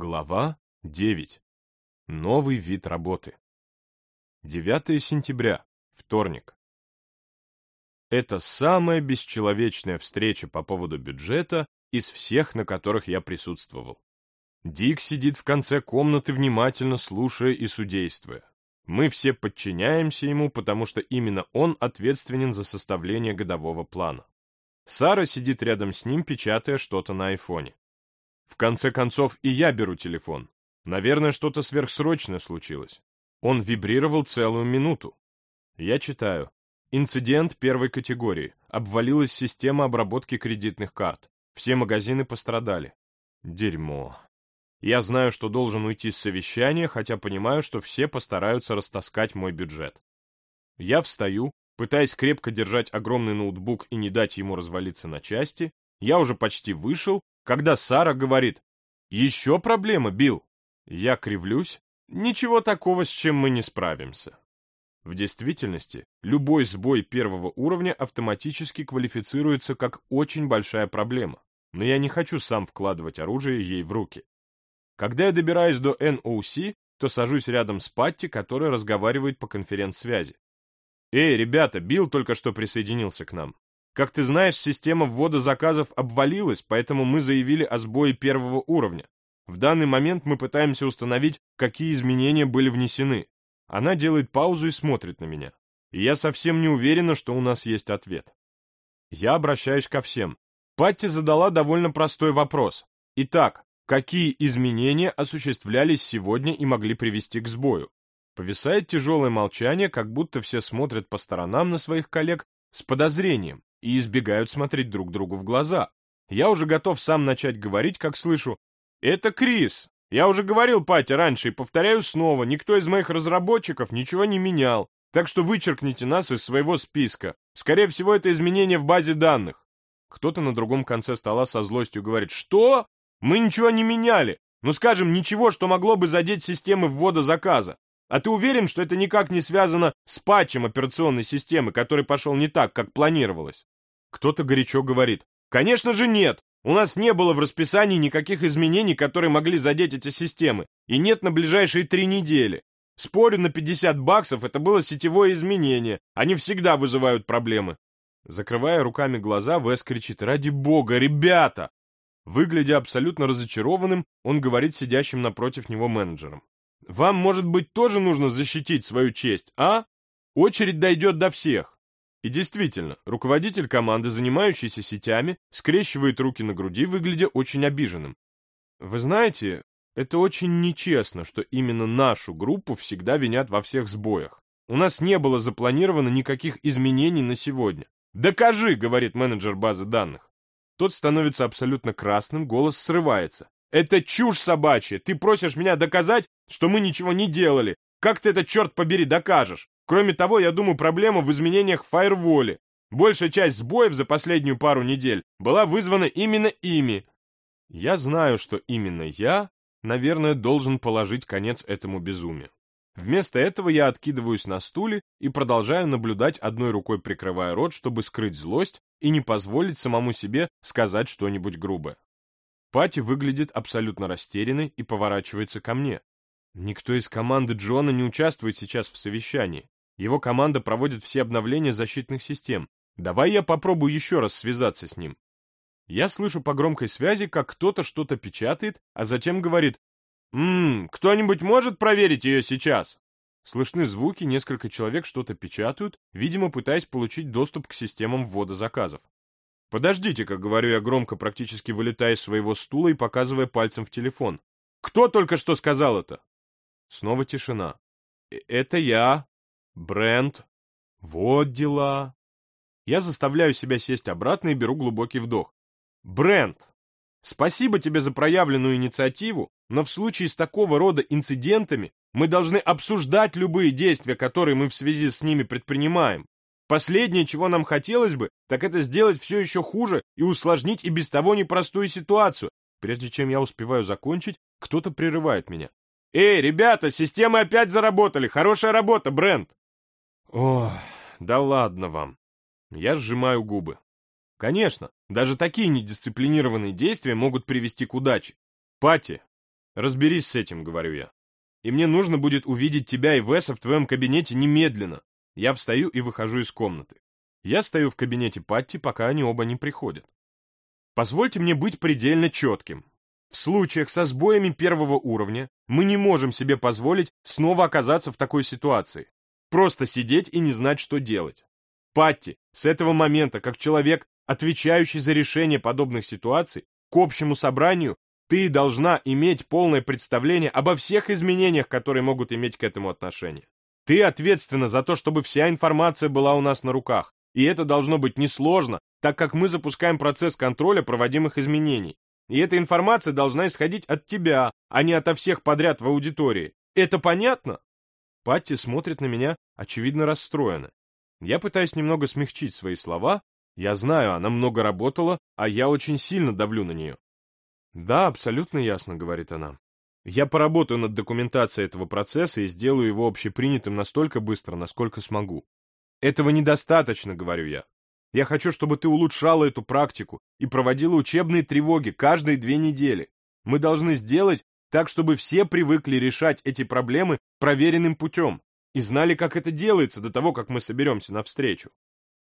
Глава 9. Новый вид работы. 9 сентября. Вторник. Это самая бесчеловечная встреча по поводу бюджета из всех, на которых я присутствовал. Дик сидит в конце комнаты, внимательно слушая и судействуя. Мы все подчиняемся ему, потому что именно он ответственен за составление годового плана. Сара сидит рядом с ним, печатая что-то на айфоне. В конце концов, и я беру телефон. Наверное, что-то сверхсрочное случилось. Он вибрировал целую минуту. Я читаю. Инцидент первой категории. Обвалилась система обработки кредитных карт. Все магазины пострадали. Дерьмо. Я знаю, что должен уйти с совещания, хотя понимаю, что все постараются растаскать мой бюджет. Я встаю, пытаясь крепко держать огромный ноутбук и не дать ему развалиться на части. Я уже почти вышел, когда Сара говорит «Еще проблема, Билл». Я кривлюсь. Ничего такого, с чем мы не справимся. В действительности, любой сбой первого уровня автоматически квалифицируется как очень большая проблема, но я не хочу сам вкладывать оружие ей в руки. Когда я добираюсь до NOC, то сажусь рядом с Патти, которая разговаривает по конференц-связи. «Эй, ребята, Билл только что присоединился к нам. Как ты знаешь, система ввода заказов обвалилась, поэтому мы заявили о сбое первого уровня. В данный момент мы пытаемся установить, какие изменения были внесены. Она делает паузу и смотрит на меня. И я совсем не уверена, что у нас есть ответ. Я обращаюсь ко всем. Патти задала довольно простой вопрос. Итак, какие изменения осуществлялись сегодня и могли привести к сбою. Повисает тяжелое молчание, как будто все смотрят по сторонам на своих коллег с подозрением и избегают смотреть друг другу в глаза. Я уже готов сам начать говорить, как слышу «Это Крис! Я уже говорил Пате раньше и повторяю снова, никто из моих разработчиков ничего не менял, так что вычеркните нас из своего списка. Скорее всего, это изменение в базе данных». Кто-то на другом конце стола со злостью говорит «Что? Мы ничего не меняли. Ну, скажем, ничего, что могло бы задеть системы ввода заказа. А ты уверен, что это никак не связано с патчем операционной системы, который пошел не так, как планировалось? Кто-то горячо говорит. Конечно же нет. У нас не было в расписании никаких изменений, которые могли задеть эти системы. И нет на ближайшие три недели. Спорю на 50 баксов, это было сетевое изменение. Они всегда вызывают проблемы. Закрывая руками глаза, Вес кричит «Ради бога, ребята! Выглядя абсолютно разочарованным, он говорит сидящим напротив него менеджерам. «Вам, может быть, тоже нужно защитить свою честь, а? Очередь дойдет до всех». И действительно, руководитель команды, занимающийся сетями, скрещивает руки на груди, выглядя очень обиженным. Вы знаете, это очень нечестно, что именно нашу группу всегда винят во всех сбоях. У нас не было запланировано никаких изменений на сегодня. «Докажи», — говорит менеджер базы данных. Тот становится абсолютно красным, голос срывается. «Это чушь собачья! Ты просишь меня доказать, что мы ничего не делали! Как ты это, черт побери, докажешь? Кроме того, я думаю, проблема в изменениях в фаерволе. Большая часть сбоев за последнюю пару недель была вызвана именно ими. Я знаю, что именно я, наверное, должен положить конец этому безумию. Вместо этого я откидываюсь на стуле и продолжаю наблюдать одной рукой прикрывая рот, чтобы скрыть злость и не позволить самому себе сказать что-нибудь грубое. Пати выглядит абсолютно растерянной и поворачивается ко мне. Никто из команды Джона не участвует сейчас в совещании. Его команда проводит все обновления защитных систем. Давай я попробую еще раз связаться с ним. Я слышу по громкой связи, как кто-то что-то печатает, а затем говорит «Ммм, кто-нибудь может проверить ее сейчас?» Слышны звуки, несколько человек что-то печатают, видимо, пытаясь получить доступ к системам ввода заказов. «Подождите», как говорю я громко, практически вылетая из своего стула и показывая пальцем в телефон. «Кто только что сказал это?» Снова тишина. «Э, «Это я. Брент. Вот дела». Я заставляю себя сесть обратно и беру глубокий вдох. «Брент, спасибо тебе за проявленную инициативу, но в случае с такого рода инцидентами мы должны обсуждать любые действия, которые мы в связи с ними предпринимаем. Последнее, чего нам хотелось бы, так это сделать все еще хуже и усложнить и без того непростую ситуацию. Прежде чем я успеваю закончить, кто-то прерывает меня. «Эй, ребята, системы опять заработали! Хорошая работа, Брент!» Ох, да ладно вам. Я сжимаю губы. Конечно, даже такие недисциплинированные действия могут привести к удаче. Пати, Разберись с этим, говорю я. И мне нужно будет увидеть тебя и Веса в твоем кабинете немедленно. Я встаю и выхожу из комнаты. Я стою в кабинете Патти, пока они оба не приходят. Позвольте мне быть предельно четким. В случаях со сбоями первого уровня мы не можем себе позволить снова оказаться в такой ситуации. Просто сидеть и не знать, что делать. Патти, с этого момента, как человек, отвечающий за решение подобных ситуаций, к общему собранию, ты должна иметь полное представление обо всех изменениях, которые могут иметь к этому отношение. Ты ответственна за то, чтобы вся информация была у нас на руках, и это должно быть несложно, так как мы запускаем процесс контроля проводимых изменений. И эта информация должна исходить от тебя, а не ото всех подряд в аудитории. Это понятно? Патти смотрит на меня, очевидно расстроена. Я пытаюсь немного смягчить свои слова. Я знаю, она много работала, а я очень сильно давлю на нее. «Да, абсолютно ясно», — говорит она. «Я поработаю над документацией этого процесса и сделаю его общепринятым настолько быстро, насколько смогу. Этого недостаточно, говорю я. Я хочу, чтобы ты улучшала эту практику и проводила учебные тревоги каждые две недели. Мы должны сделать так, чтобы все привыкли решать эти проблемы проверенным путем и знали, как это делается до того, как мы соберемся на встречу.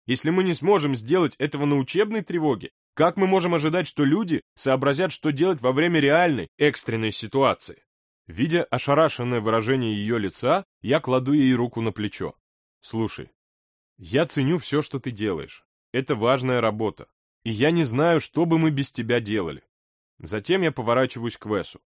Если мы не сможем сделать этого на учебной тревоге, как мы можем ожидать, что люди сообразят, что делать во время реальной, экстренной ситуации? Видя ошарашенное выражение ее лица, я кладу ей руку на плечо. Слушай, я ценю все, что ты делаешь. Это важная работа. И я не знаю, что бы мы без тебя делали. Затем я поворачиваюсь к Весу.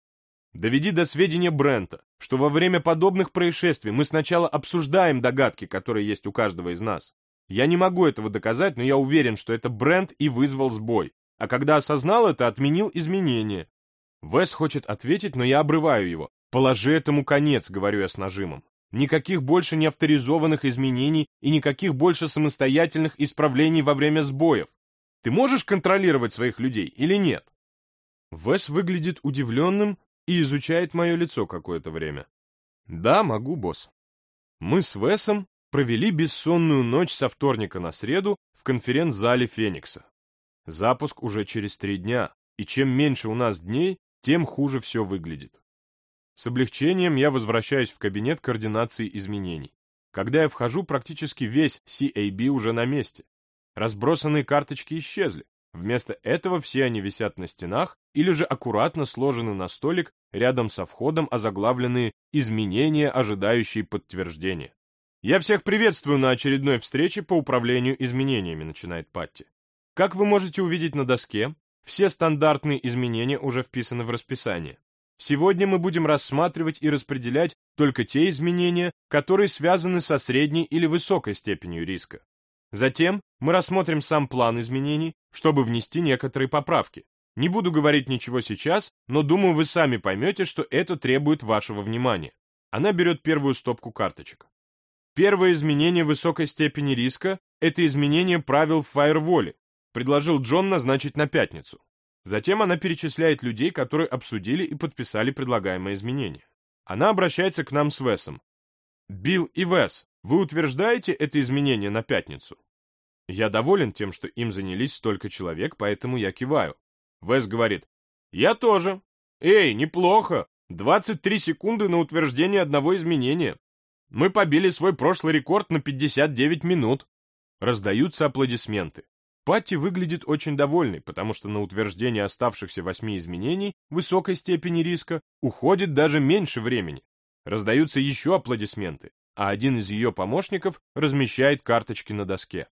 Доведи до сведения Брента, что во время подобных происшествий мы сначала обсуждаем догадки, которые есть у каждого из нас. Я не могу этого доказать, но я уверен, что это Брент и вызвал сбой. А когда осознал это, отменил изменения. Вес хочет ответить, но я обрываю его. Положи этому конец, говорю я с нажимом. Никаких больше неавторизованных изменений и никаких больше самостоятельных исправлений во время сбоев. Ты можешь контролировать своих людей или нет? Вес выглядит удивленным и изучает мое лицо какое-то время. Да, могу, босс. Мы с Весом провели бессонную ночь со вторника на среду в конференц-зале Феникса. Запуск уже через три дня, и чем меньше у нас дней, тем хуже все выглядит. С облегчением я возвращаюсь в кабинет координации изменений. Когда я вхожу, практически весь CAB уже на месте. Разбросанные карточки исчезли. Вместо этого все они висят на стенах или же аккуратно сложены на столик рядом со входом, озаглавленные «Изменения, ожидающие подтверждения». «Я всех приветствую на очередной встрече по управлению изменениями», начинает Патти. Как вы можете увидеть на доске, все стандартные изменения уже вписаны в расписание. Сегодня мы будем рассматривать и распределять только те изменения, которые связаны со средней или высокой степенью риска. Затем мы рассмотрим сам план изменений, чтобы внести некоторые поправки. Не буду говорить ничего сейчас, но думаю, вы сами поймете, что это требует вашего внимания. Она берет первую стопку карточек. Первое изменение высокой степени риска – это изменение правил в фаерволе, предложил Джон назначить на пятницу. Затем она перечисляет людей, которые обсудили и подписали предлагаемые изменения. Она обращается к нам с Весом. «Билл и Вес, вы утверждаете это изменение на пятницу?» Я доволен тем, что им занялись столько человек, поэтому я киваю. Вес говорит, «Я тоже. Эй, неплохо. 23 секунды на утверждение одного изменения. Мы побили свой прошлый рекорд на 59 минут». Раздаются аплодисменты. Патти выглядит очень довольной, потому что на утверждение оставшихся восьми изменений высокой степени риска уходит даже меньше времени. Раздаются еще аплодисменты, а один из ее помощников размещает карточки на доске.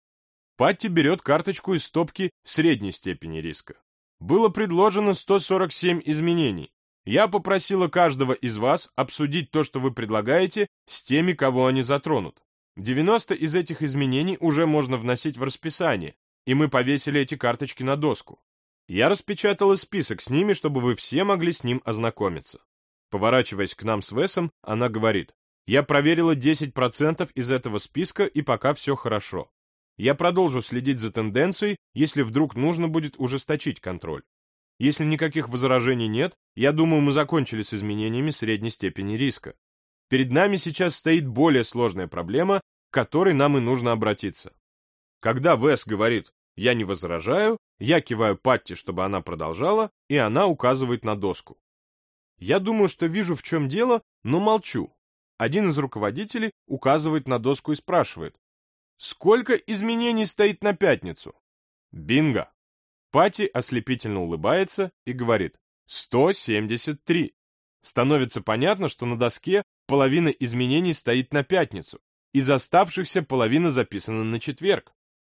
Патти берет карточку из стопки средней степени риска. Было предложено 147 изменений. Я попросила каждого из вас обсудить то, что вы предлагаете, с теми, кого они затронут. 90 из этих изменений уже можно вносить в расписание, и мы повесили эти карточки на доску. Я распечатала список с ними, чтобы вы все могли с ним ознакомиться. Поворачиваясь к нам с Весом, она говорит, я проверила 10% из этого списка, и пока все хорошо. Я продолжу следить за тенденцией, если вдруг нужно будет ужесточить контроль. Если никаких возражений нет, я думаю, мы закончили с изменениями средней степени риска. Перед нами сейчас стоит более сложная проблема, к которой нам и нужно обратиться. Когда Вес говорит я не возражаю, я киваю Патти, чтобы она продолжала, и она указывает на доску. Я думаю, что вижу, в чем дело, но молчу. Один из руководителей указывает на доску и спрашивает. Сколько изменений стоит на пятницу? Бинго! Пати ослепительно улыбается и говорит 173. Становится понятно, что на доске половина изменений стоит на пятницу, из оставшихся половина записана на четверг.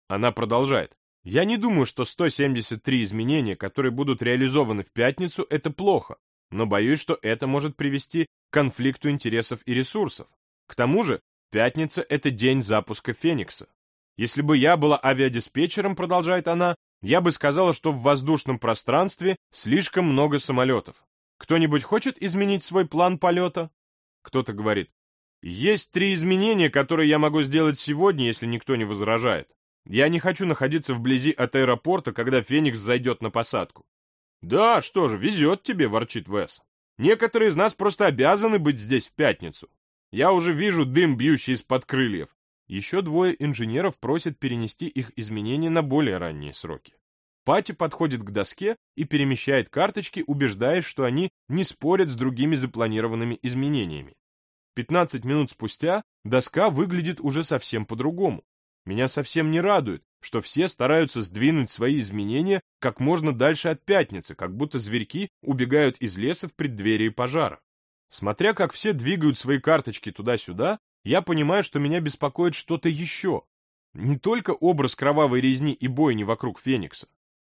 Она продолжает. Я не думаю, что 173 изменения, которые будут реализованы в пятницу, это плохо, но боюсь, что это может привести к конфликту интересов и ресурсов. К тому же, пятница — это день запуска Феникса. Если бы я была авиадиспетчером, продолжает она, я бы сказала, что в воздушном пространстве слишком много самолетов. Кто-нибудь хочет изменить свой план полета? Кто-то говорит, есть три изменения, которые я могу сделать сегодня, если никто не возражает. Я не хочу находиться вблизи от аэропорта, когда Феникс зайдет на посадку. Да, что же, везет тебе, ворчит Вес. Некоторые из нас просто обязаны быть здесь в пятницу. Я уже вижу дым, бьющий из-под крыльев. Еще двое инженеров просят перенести их изменения на более ранние сроки. Пати подходит к доске и перемещает карточки, убеждаясь, что они не спорят с другими запланированными изменениями. 15 минут спустя доска выглядит уже совсем по-другому. Меня совсем не радует, что все стараются сдвинуть свои изменения как можно дальше от пятницы, как будто зверьки убегают из леса в преддверии пожара. Смотря как все двигают свои карточки туда-сюда, я понимаю, что меня беспокоит что-то еще. Не только образ кровавой резни и бойни вокруг Феникса.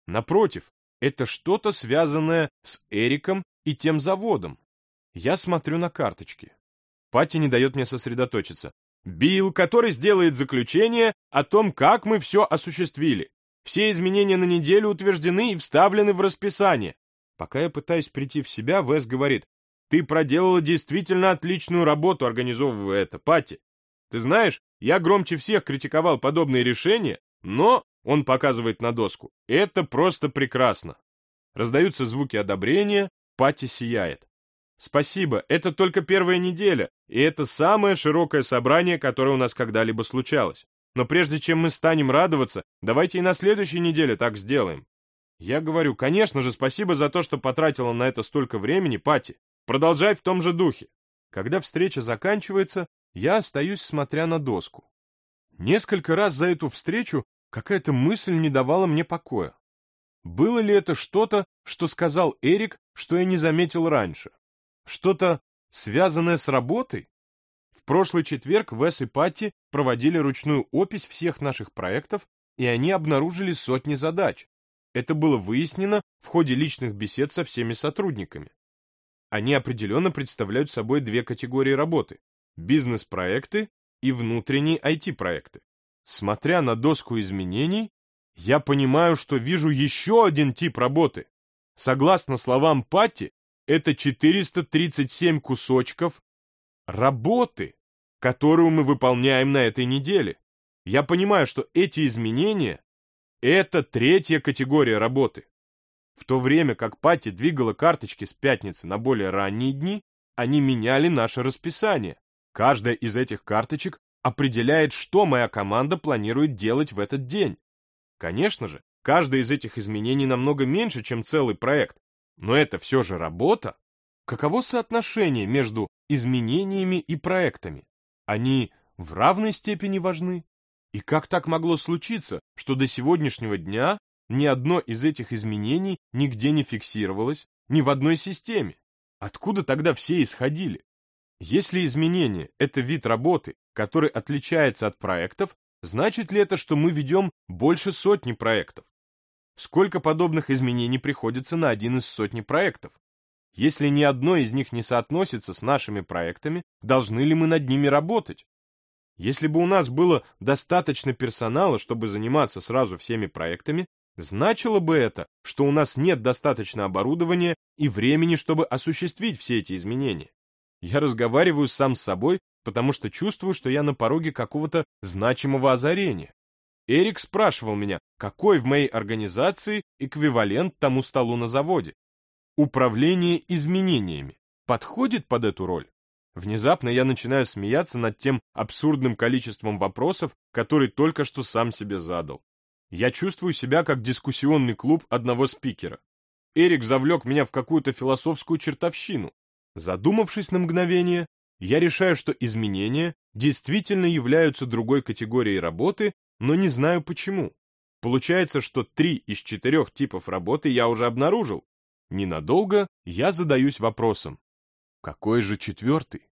Напротив, это что-то связанное с Эриком и тем заводом. Я смотрю на карточки. Пати не дает мне сосредоточиться. Билл, который сделает заключение о том, как мы все осуществили. Все изменения на неделю утверждены и вставлены в расписание. Пока я пытаюсь прийти в себя, Вес говорит, ты проделала действительно отличную работу, организовывая это, Пати. Ты знаешь, я громче всех критиковал подобные решения, но, он показывает на доску, это просто прекрасно. Раздаются звуки одобрения, Пати сияет. Спасибо, это только первая неделя, и это самое широкое собрание, которое у нас когда-либо случалось. Но прежде чем мы станем радоваться, давайте и на следующей неделе так сделаем. Я говорю, конечно же, спасибо за то, что потратила на это столько времени, Пати. Продолжай в том же духе. Когда встреча заканчивается, я остаюсь, смотря на доску. Несколько раз за эту встречу какая-то мысль не давала мне покоя. Было ли это что-то, что сказал Эрик, что я не заметил раньше? Что-то связанное с работой? В прошлый четверг Вес и Патти проводили ручную опись всех наших проектов, и они обнаружили сотни задач. Это было выяснено в ходе личных бесед со всеми сотрудниками. Они определенно представляют собой две категории работы – бизнес-проекты и внутренние IT-проекты. Смотря на доску изменений, я понимаю, что вижу еще один тип работы. Согласно словам Патти, это 437 кусочков работы, которую мы выполняем на этой неделе. Я понимаю, что эти изменения — это третья категория работы. В то время как Пати двигала карточки с пятницы на более ранние дни, они меняли наше расписание. Каждая из этих карточек определяет, что моя команда планирует делать в этот день. Конечно же, каждое из этих изменений намного меньше, чем целый проект, но это все же работа. Каково соотношение между изменениями и проектами? Они в равной степени важны? И как так могло случиться, что до сегодняшнего дня ни одно из этих изменений нигде не фиксировалось, ни в одной системе? Откуда тогда все исходили? Если изменение — это вид работы, который отличается от проектов, значит ли это, что мы ведем больше сотни проектов? Сколько подобных изменений приходится на один из сотни проектов? Если ни одно из них не соотносится с нашими проектами, должны ли мы над ними работать? Если бы у нас было достаточно персонала, чтобы заниматься сразу всеми проектами, значило бы это, что у нас нет достаточно оборудования и времени, чтобы осуществить все эти изменения. Я разговариваю сам с собой, потому что чувствую, что я на пороге какого-то значимого озарения. Эрик спрашивал меня, какой в моей организации эквивалент тому столу на заводе. Управление изменениями подходит под эту роль? Внезапно я начинаю смеяться над тем абсурдным количеством вопросов, которые только что сам себе задал. Я чувствую себя как дискуссионный клуб одного спикера. Эрик завлек меня в какую-то философскую чертовщину. Задумавшись на мгновение, я решаю, что изменения действительно являются другой категорией работы, но не знаю почему. Получается, что три из четырех типов работы я уже обнаружил. Ненадолго я задаюсь вопросом. Какой же четвертый?